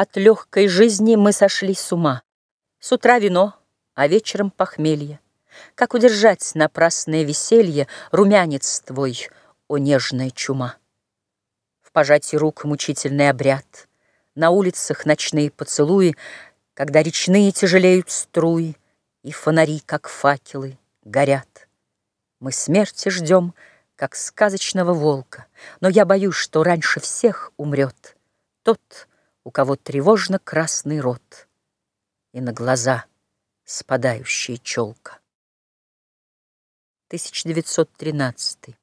От легкой жизни мы сошли с ума. С утра вино, а вечером похмелье. Как удержать напрасное веселье Румянец твой, о нежная чума? В пожатии рук мучительный обряд, На улицах ночные поцелуи, Когда речные тяжелеют струи, И фонари, как факелы, горят. Мы смерти ждем, как сказочного волка, Но я боюсь, что раньше всех умрет Тот, у кого тревожно красный рот И на глаза спадающая челка. 1913